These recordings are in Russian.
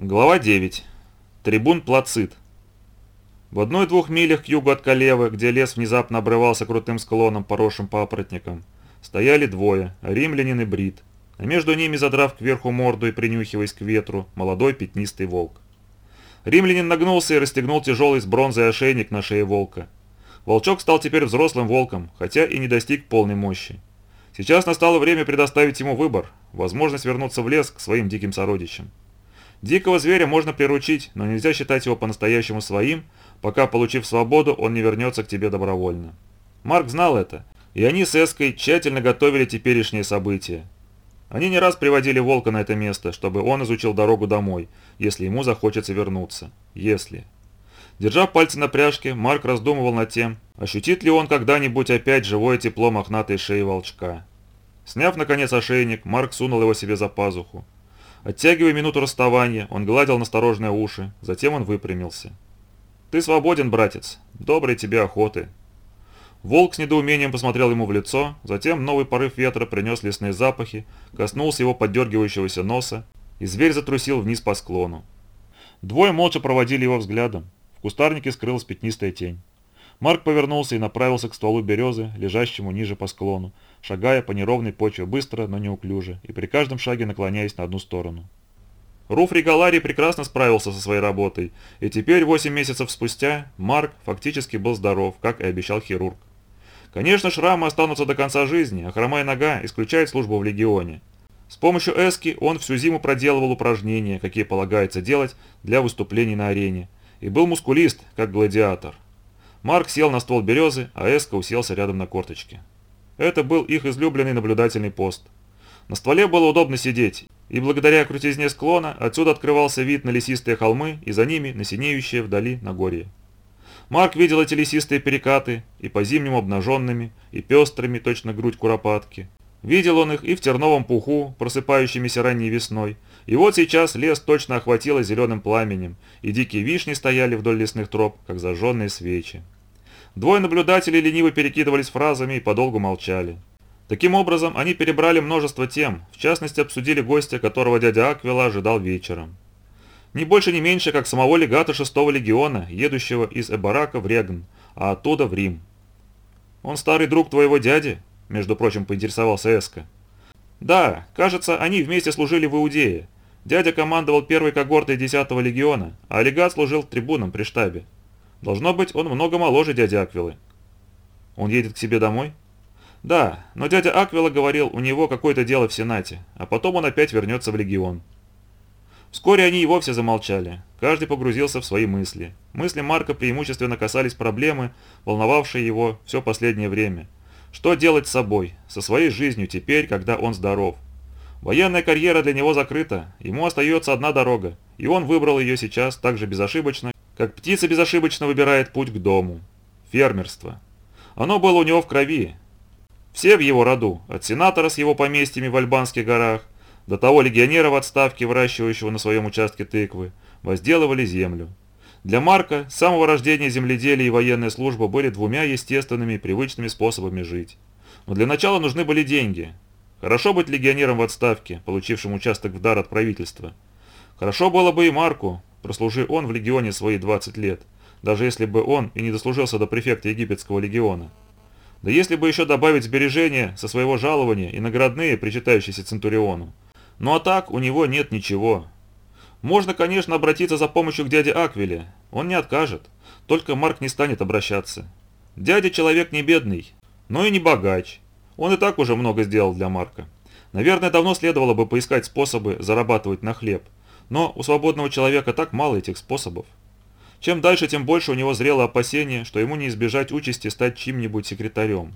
Глава 9. Трибун Плацит. В одной-двух милях к югу от Калевы, где лес внезапно обрывался крутым склоном, поросшим папоротником, стояли двое – римлянин и брит, а между ними, задрав кверху морду и принюхиваясь к ветру, молодой пятнистый волк. Римлянин нагнулся и расстегнул тяжелый с бронзой ошейник на шее волка. Волчок стал теперь взрослым волком, хотя и не достиг полной мощи. Сейчас настало время предоставить ему выбор – возможность вернуться в лес к своим диким сородичам. Дикого зверя можно приручить, но нельзя считать его по-настоящему своим, пока, получив свободу, он не вернется к тебе добровольно. Марк знал это, и они с Эской тщательно готовили теперешние события. Они не раз приводили волка на это место, чтобы он изучил дорогу домой, если ему захочется вернуться. Если. Держа пальцы на пряжке, Марк раздумывал над тем, ощутит ли он когда-нибудь опять живое тепло мохнатой шеи волчка. Сняв, наконец, ошейник, Марк сунул его себе за пазуху. Оттягивая минуту расставания, он гладил насторожные уши, затем он выпрямился. «Ты свободен, братец. Доброй тебе охоты». Волк с недоумением посмотрел ему в лицо, затем новый порыв ветра принес лесные запахи, коснулся его поддергивающегося носа, и зверь затрусил вниз по склону. Двое молча проводили его взглядом. В кустарнике скрылась пятнистая тень. Марк повернулся и направился к стволу березы, лежащему ниже по склону, шагая по неровной почве быстро, но неуклюже, и при каждом шаге наклоняясь на одну сторону. Руф Ригалари прекрасно справился со своей работой, и теперь, 8 месяцев спустя, Марк фактически был здоров, как и обещал хирург. Конечно, шрамы останутся до конца жизни, а хромая нога исключает службу в легионе. С помощью эски он всю зиму проделывал упражнения, какие полагается делать для выступлений на арене, и был мускулист, как гладиатор. Марк сел на ствол березы, а эска уселся рядом на корточке. Это был их излюбленный наблюдательный пост. На стволе было удобно сидеть, и благодаря крутизне склона отсюда открывался вид на лесистые холмы и за ними на синеющее вдали Нагорье. Марк видел эти лесистые перекаты, и по-зимнему обнаженными, и пестрыми, точно грудь куропатки. Видел он их и в терновом пуху, просыпающимися ранней весной. И вот сейчас лес точно охватило зеленым пламенем, и дикие вишни стояли вдоль лесных троп, как зажженные свечи. Двое наблюдателей лениво перекидывались фразами и подолгу молчали. Таким образом, они перебрали множество тем, в частности обсудили гостя, которого дядя Аквила ожидал вечером. Не больше, не меньше, как самого легата шестого легиона, едущего из Эбарака в Регн, а оттуда в Рим. «Он старый друг твоего дяди?» – между прочим, поинтересовался Эска. «Да, кажется, они вместе служили в Иудее. Дядя командовал первой когортой десятого легиона, а легат служил трибуном при штабе. Должно быть, он много моложе дяди Аквилы. Он едет к себе домой? Да, но дядя Аквила говорил, у него какое-то дело в Сенате, а потом он опять вернется в Легион. Вскоре они и вовсе замолчали. Каждый погрузился в свои мысли. Мысли Марка преимущественно касались проблемы, волновавшей его все последнее время. Что делать с собой, со своей жизнью теперь, когда он здоров? Военная карьера для него закрыта, ему остается одна дорога, и он выбрал ее сейчас так же безошибочно, как птица безошибочно выбирает путь к дому. Фермерство. Оно было у него в крови. Все в его роду, от сенатора с его поместьями в Альбанских горах, до того легионера в отставке, выращивающего на своем участке тыквы, возделывали землю. Для Марка с самого рождения земледелие и военная служба были двумя естественными и привычными способами жить. Но для начала нужны были деньги. Хорошо быть легионером в отставке, получившим участок в дар от правительства. Хорошо было бы и Марку, прослужи он в легионе свои 20 лет, даже если бы он и не дослужился до префекта египетского легиона. Да если бы еще добавить сбережения со своего жалования и наградные, причитающиеся Центуриону. Ну а так у него нет ничего. Можно, конечно, обратиться за помощью к дяде Аквиле, он не откажет, только Марк не станет обращаться. Дядя человек не бедный, но и не богач. Он и так уже много сделал для Марка. Наверное, давно следовало бы поискать способы зарабатывать на хлеб – но у свободного человека так мало этих способов. Чем дальше, тем больше у него зрело опасение, что ему не избежать участи стать чьим-нибудь секретарем.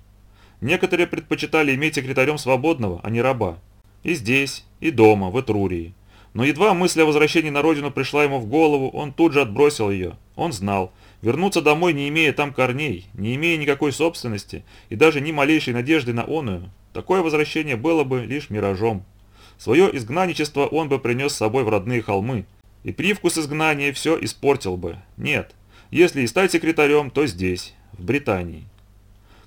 Некоторые предпочитали иметь секретарем свободного, а не раба. И здесь, и дома, в Этрурии. Но едва мысль о возвращении на родину пришла ему в голову, он тут же отбросил ее. Он знал, вернуться домой, не имея там корней, не имея никакой собственности и даже ни малейшей надежды на оную, такое возвращение было бы лишь миражом. Свое изгнанничество он бы принес с собой в родные холмы, и привкус изгнания все испортил бы. Нет, если и стать секретарем, то здесь, в Британии.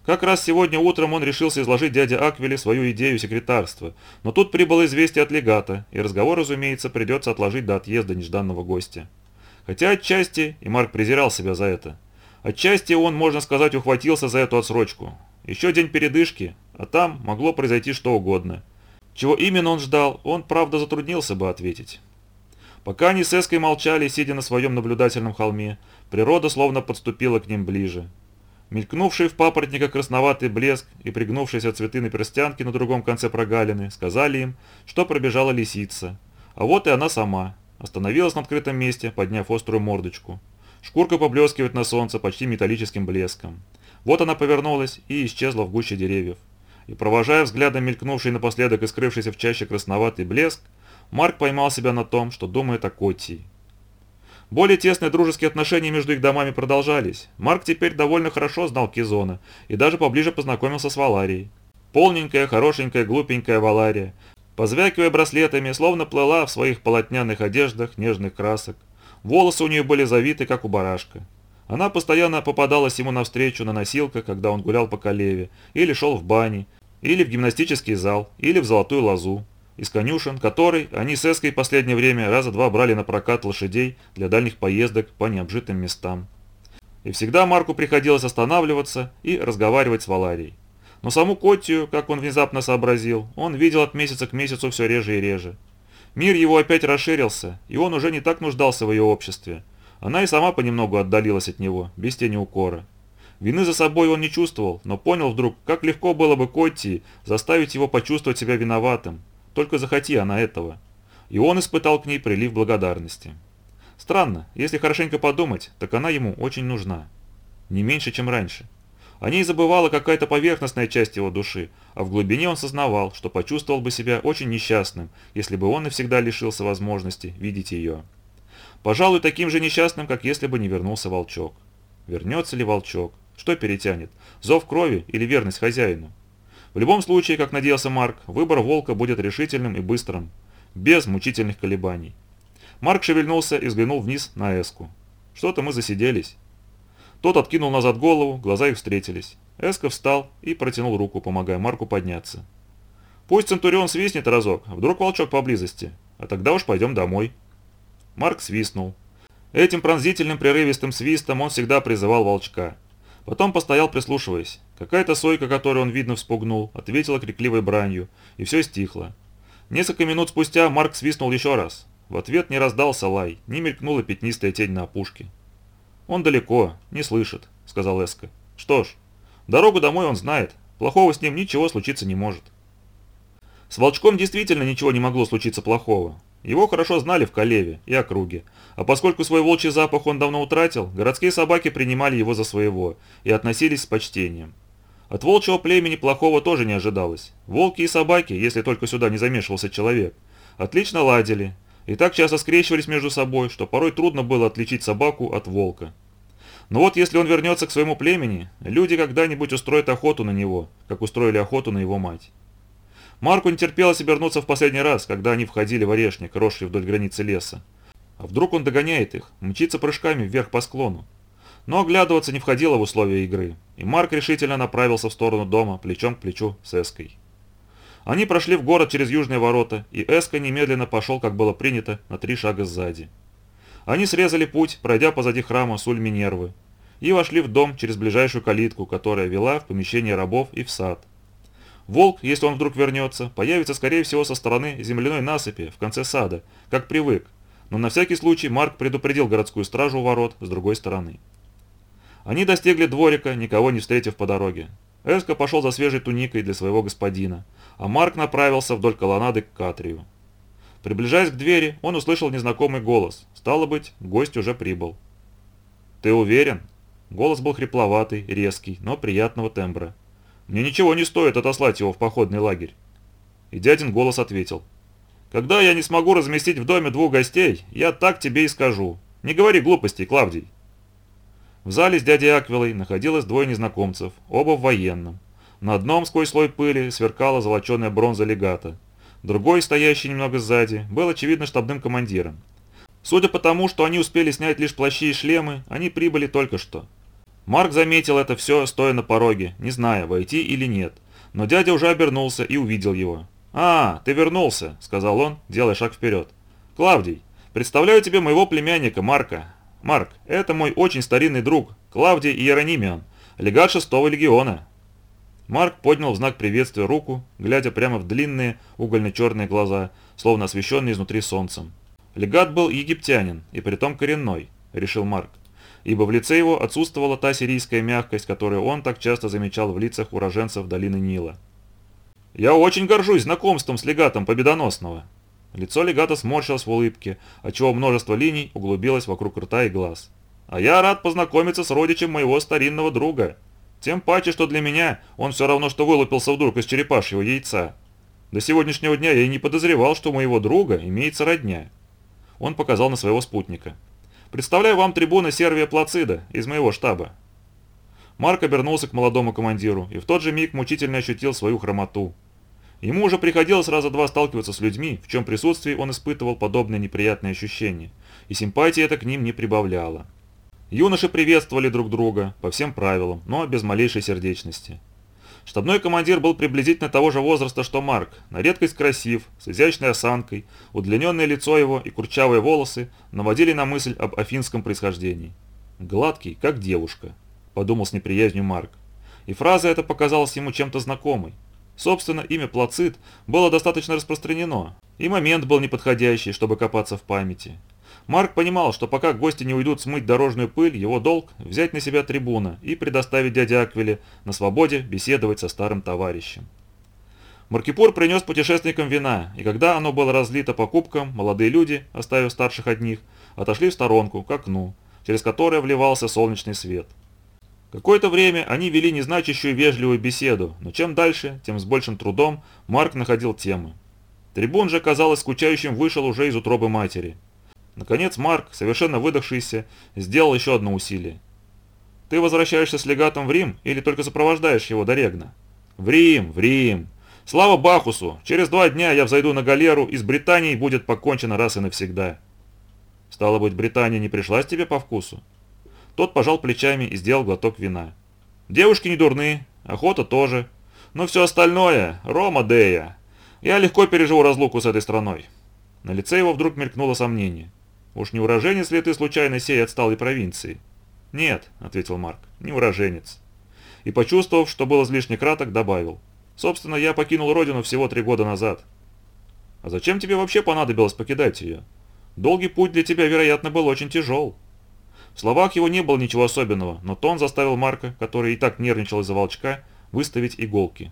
Как раз сегодня утром он решился изложить дяде Аквиле свою идею секретарства, но тут прибыло известие от легата, и разговор, разумеется, придется отложить до отъезда нежданного гостя. Хотя отчасти, и Марк презирал себя за это, отчасти он, можно сказать, ухватился за эту отсрочку. Еще день передышки, а там могло произойти что угодно. Чего именно он ждал, он, правда, затруднился бы ответить. Пока они с Эской молчали, сидя на своем наблюдательном холме, природа словно подступила к ним ближе. Мелькнувший в папоротниках красноватый блеск и пригнувшиеся цветы на перстянке на другом конце прогалины сказали им, что пробежала лисица. А вот и она сама. Остановилась на открытом месте, подняв острую мордочку. Шкурка поблескивает на солнце почти металлическим блеском. Вот она повернулась и исчезла в гуще деревьев. И провожая взглядом мелькнувший напоследок и скрывшийся в чаще красноватый блеск, Марк поймал себя на том, что думает о Коттии. Более тесные дружеские отношения между их домами продолжались. Марк теперь довольно хорошо знал Кизона и даже поближе познакомился с Валарией. Полненькая, хорошенькая, глупенькая Валария, позвякивая браслетами, словно плыла в своих полотняных одеждах нежных красок. Волосы у нее были завиты, как у барашка. Она постоянно попадалась ему навстречу на носилках, когда он гулял по Калеве, или шел в бане, или в гимнастический зал, или в золотую лозу из конюшен, который они с Эской последнее время раза два брали на прокат лошадей для дальних поездок по необжитым местам. И всегда Марку приходилось останавливаться и разговаривать с Валарией. Но саму Коттию, как он внезапно сообразил, он видел от месяца к месяцу все реже и реже. Мир его опять расширился, и он уже не так нуждался в ее обществе. Она и сама понемногу отдалилась от него, без тени укора. Вины за собой он не чувствовал, но понял вдруг, как легко было бы Котти заставить его почувствовать себя виноватым, только захоти она этого. И он испытал к ней прилив благодарности. Странно, если хорошенько подумать, так она ему очень нужна. Не меньше, чем раньше. О ней забывала какая-то поверхностная часть его души, а в глубине он сознавал, что почувствовал бы себя очень несчастным, если бы он навсегда лишился возможности видеть ее. Пожалуй, таким же несчастным, как если бы не вернулся волчок. Вернется ли волчок? Что перетянет? Зов крови или верность хозяину? В любом случае, как надеялся Марк, выбор волка будет решительным и быстрым, без мучительных колебаний. Марк шевельнулся и взглянул вниз на Эску. Что-то мы засиделись. Тот откинул назад голову, глаза их встретились. Эска встал и протянул руку, помогая Марку подняться. «Пусть Центурион свистнет разок, вдруг волчок поблизости, а тогда уж пойдем домой». Марк свистнул. Этим пронзительным прерывистым свистом он всегда призывал волчка. Потом постоял прислушиваясь. Какая-то сойка, которую он, видно, вспугнул, ответила крикливой бранью, и все стихло. Несколько минут спустя Марк свистнул еще раз. В ответ не раздался лай, не мелькнула пятнистая тень на опушке. «Он далеко, не слышит», — сказал Эска. «Что ж, дорогу домой он знает, плохого с ним ничего случиться не может». С волчком действительно ничего не могло случиться плохого. Его хорошо знали в Калеве и округе, а поскольку свой волчий запах он давно утратил, городские собаки принимали его за своего и относились с почтением. От волчьего племени плохого тоже не ожидалось. Волки и собаки, если только сюда не замешивался человек, отлично ладили и так часто скрещивались между собой, что порой трудно было отличить собаку от волка. Но вот если он вернется к своему племени, люди когда-нибудь устроят охоту на него, как устроили охоту на его мать. Марку не терпелось обернуться в последний раз, когда они входили в орешник, росший вдоль границы леса. А вдруг он догоняет их, мчится прыжками вверх по склону. Но оглядываться не входило в условия игры, и Марк решительно направился в сторону дома, плечом к плечу с Эской. Они прошли в город через южные ворота, и Эска немедленно пошел, как было принято, на три шага сзади. Они срезали путь, пройдя позади храма Суль Минервы, и вошли в дом через ближайшую калитку, которая вела в помещение рабов и в сад – Волк, если он вдруг вернется, появится скорее всего со стороны земляной насыпи в конце сада, как привык, но на всякий случай Марк предупредил городскую стражу у ворот с другой стороны. Они достигли дворика, никого не встретив по дороге. Эско пошел за свежей туникой для своего господина, а Марк направился вдоль колоннады к Катрию. Приближаясь к двери, он услышал незнакомый голос. Стало быть, гость уже прибыл. «Ты уверен?» Голос был хрипловатый, резкий, но приятного тембра. Мне ничего не стоит отослать его в походный лагерь. И дядин голос ответил. Когда я не смогу разместить в доме двух гостей, я так тебе и скажу. Не говори глупостей, Клавдий. В зале с дядей Аквилой находилось двое незнакомцев, оба в военном. На одном сквозь слой пыли сверкала золоченая бронза легата. Другой, стоящий немного сзади, был очевидно штабным командиром. Судя по тому, что они успели снять лишь плащи и шлемы, они прибыли только что. Марк заметил это все, стоя на пороге, не зная, войти или нет. Но дядя уже обернулся и увидел его. «А, ты вернулся», — сказал он, делая шаг вперед. «Клавдий, представляю тебе моего племянника Марка. Марк, это мой очень старинный друг, Клавдий Иеронимиан, легат шестого легиона». Марк поднял в знак приветствия руку, глядя прямо в длинные угольно-черные глаза, словно освещенные изнутри солнцем. Легат был египтянин, и притом коренной, решил Марк, ибо в лице его отсутствовала та сирийская мягкость, которую он так часто замечал в лицах уроженцев долины Нила. «Я очень горжусь знакомством с легатом Победоносного». Лицо легата сморщилось в улыбке, отчего множество линий углубилось вокруг рта и глаз. «А я рад познакомиться с родичем моего старинного друга. Тем паче, что для меня он все равно, что вылупился вдруг из черепашьего яйца. До сегодняшнего дня я и не подозревал, что у моего друга имеется родня». Он показал на своего спутника. «Представляю вам трибуна Сервия Плацида из моего штаба». Марк обернулся к молодому командиру и в тот же миг мучительно ощутил свою хромоту. Ему уже приходилось раза два сталкиваться с людьми, в чем присутствии он испытывал подобные неприятные ощущения, и симпатии это к ним не прибавляло. Юноши приветствовали друг друга, по всем правилам, но без малейшей сердечности. Штабной командир был приблизительно того же возраста, что Марк, на редкость красив, с изящной осанкой, удлиненное лицо его и курчавые волосы наводили на мысль об афинском происхождении. «Гладкий, как девушка», – подумал с неприязнью Марк. И фраза эта показалась ему чем-то знакомой. Собственно, имя Плацит было достаточно распространено, и момент был неподходящий, чтобы копаться в памяти. Марк понимал, что пока гости не уйдут смыть дорожную пыль, его долг – взять на себя трибуна и предоставить дяде Аквиле на свободе беседовать со старым товарищем. Маркипур принес путешественникам вина, и когда оно было разлито по кубкам, молодые люди, оставив старших одних, отошли в сторонку, к окну, через которое вливался солнечный свет. Какое-то время они вели незначащую вежливую беседу, но чем дальше, тем с большим трудом Марк находил темы. Трибун же, казалось, скучающим вышел уже из утробы матери. Наконец Марк, совершенно выдохшийся, сделал еще одно усилие. «Ты возвращаешься с легатом в Рим или только сопровождаешь его до Регна?» «В Рим, в Рим! Слава Бахусу! Через два дня я взойду на галеру, и с Британией будет покончено раз и навсегда». «Стало быть, Британия не пришлась тебе по вкусу?» Тот пожал плечами и сделал глоток вина. «Девушки не дурны, охота тоже. Но все остальное – Рома Дея. Я легко переживу разлуку с этой страной». На лице его вдруг мелькнуло сомнение. Уж не уроженец ли ты случайно сей отсталой провинции? Нет, ответил Марк, не уроженец. И почувствовав, что был излишне краток, добавил. Собственно, я покинул родину всего три года назад. А зачем тебе вообще понадобилось покидать ее? Долгий путь для тебя, вероятно, был очень тяжел. В словах его не было ничего особенного, но тон заставил Марка, который и так нервничал из-за волчка, выставить иголки.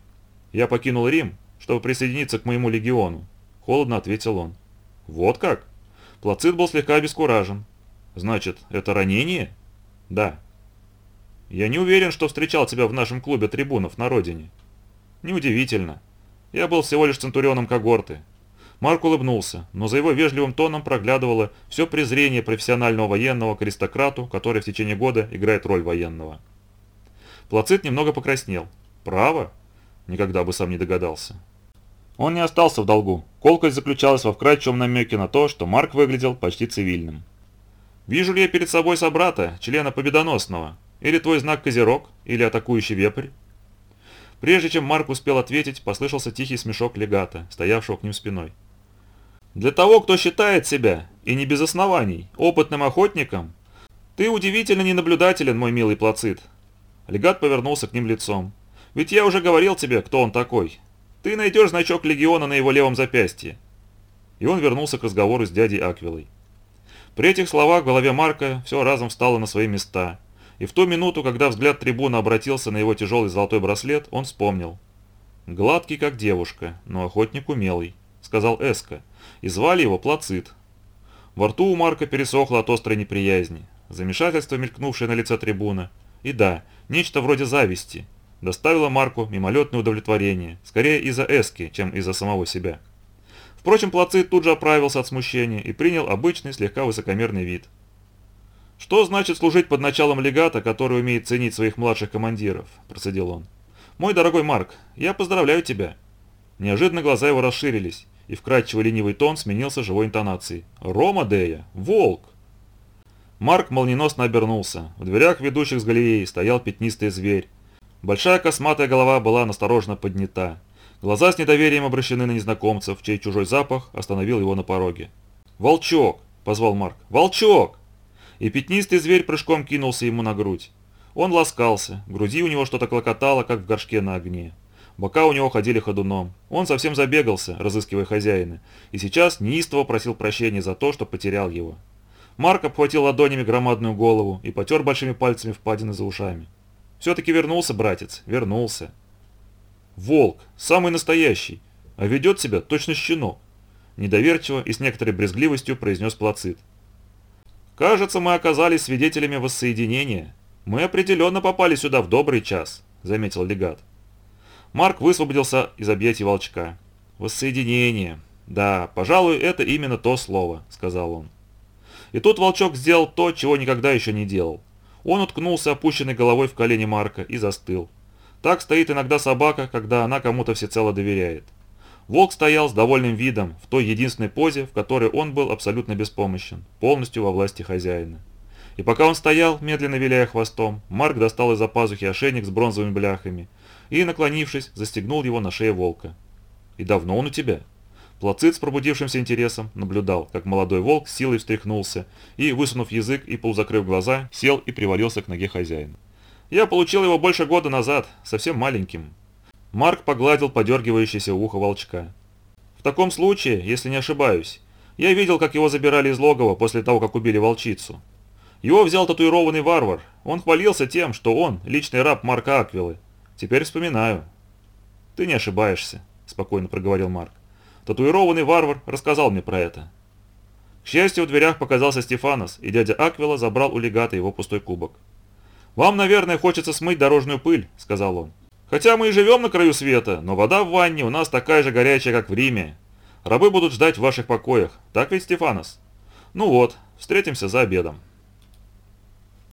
«Я покинул Рим, чтобы присоединиться к моему легиону», – холодно ответил он. «Вот как?» Плацит был слегка обескуражен. «Значит, это ранение?» «Да». «Я не уверен, что встречал тебя в нашем клубе трибунов на родине». «Неудивительно. Я был всего лишь центурионом когорты». Марк улыбнулся, но за его вежливым тоном проглядывало все презрение профессионального военного к аристократу, который в течение года играет роль военного. Плацит немного покраснел. «Право?» Никогда бы сам не догадался. Он не остался в долгу. Колкость заключалась во вкрадчивом намеке на то, что Марк выглядел почти цивильным. «Вижу ли я перед собой собрата, члена Победоносного? Или твой знак Козерог? Или атакующий вепрь?» Прежде чем Марк успел ответить, послышался тихий смешок легата, стоявшего к ним спиной. «Для того, кто считает себя, и не без оснований, опытным охотником, ты удивительно ненаблюдателен, мой милый Плацит». Легат повернулся к ним лицом. «Ведь я уже говорил тебе, кто он такой. Ты найдешь значок легиона на его левом запястье». И он вернулся к разговору с дядей Аквилой. При этих словах в голове Марка все разом встало на свои места, и в ту минуту, когда взгляд трибуна обратился на его тяжелый золотой браслет, он вспомнил. «Гладкий, как девушка, но охотник умелый», — сказал Эска, и звали его Плацит. Во рту у Марка пересохло от острой неприязни, замешательство, мелькнувшее на лице трибуна, и да, нечто вроде зависти, доставило Марку мимолетное удовлетворение, скорее из-за Эски, чем из-за самого себя. Впрочем, Плацит тут же оправился от смущения и принял обычный, слегка высокомерный вид. «Что значит служить под началом легата, который умеет ценить своих младших командиров?» – процедил он. «Мой дорогой Марк, я поздравляю тебя». Неожиданно глаза его расширились, и вкрадчивый ленивый тон сменился живой интонацией. «Рома Дея! Волк!» Марк молниеносно обернулся. В дверях, ведущих с галереи, стоял пятнистый зверь. Большая косматая голова была настороженно поднята. Глаза с недоверием обращены на незнакомцев, чей чужой запах остановил его на пороге. «Волчок!» – позвал Марк. «Волчок!» И пятнистый зверь прыжком кинулся ему на грудь. Он ласкался, в груди у него что-то клокотало, как в горшке на огне. Бока у него ходили ходуном. Он совсем забегался, разыскивая хозяина, и сейчас неистово просил прощения за то, что потерял его. Марк обхватил ладонями громадную голову и потер большими пальцами впадины за ушами. Все-таки вернулся, братец, вернулся. Волк, самый настоящий, а ведет себя точно щенок. Недоверчиво и с некоторой брезгливостью произнес Плацит. «Кажется, мы оказались свидетелями воссоединения. Мы определенно попали сюда в добрый час», — заметил легат. Марк высвободился из объятий волчка. «Воссоединение. Да, пожалуй, это именно то слово», — сказал он. И тут волчок сделал то, чего никогда еще не делал. Он уткнулся опущенной головой в колени Марка и застыл. Так стоит иногда собака, когда она кому-то всецело доверяет. Волк стоял с довольным видом, в той единственной позе, в которой он был абсолютно беспомощен, полностью во власти хозяина. И пока он стоял, медленно виляя хвостом, Марк достал из-за пазухи ошейник с бронзовыми бляхами и, наклонившись, застегнул его на шее волка. «И давно он у тебя?» Плацит с пробудившимся интересом наблюдал, как молодой волк силой встряхнулся и, высунув язык и полузакрыв глаза, сел и привалился к ноге хозяина. «Я получил его больше года назад, совсем маленьким». Марк погладил подергивающееся ухо волчка. «В таком случае, если не ошибаюсь, я видел, как его забирали из логова после того, как убили волчицу. Его взял татуированный варвар. Он хвалился тем, что он личный раб Марка Аквилы. Теперь вспоминаю. Ты не ошибаешься, спокойно проговорил Марк. Татуированный варвар рассказал мне про это. К счастью, в дверях показался Стефанос, и дядя Аквила забрал у легата его пустой кубок. «Вам, наверное, хочется смыть дорожную пыль», — сказал он. «Хотя мы и живем на краю света, но вода в ванне у нас такая же горячая, как в Риме. Рабы будут ждать в ваших покоях, так ведь, Стефанос? Ну вот, встретимся за обедом».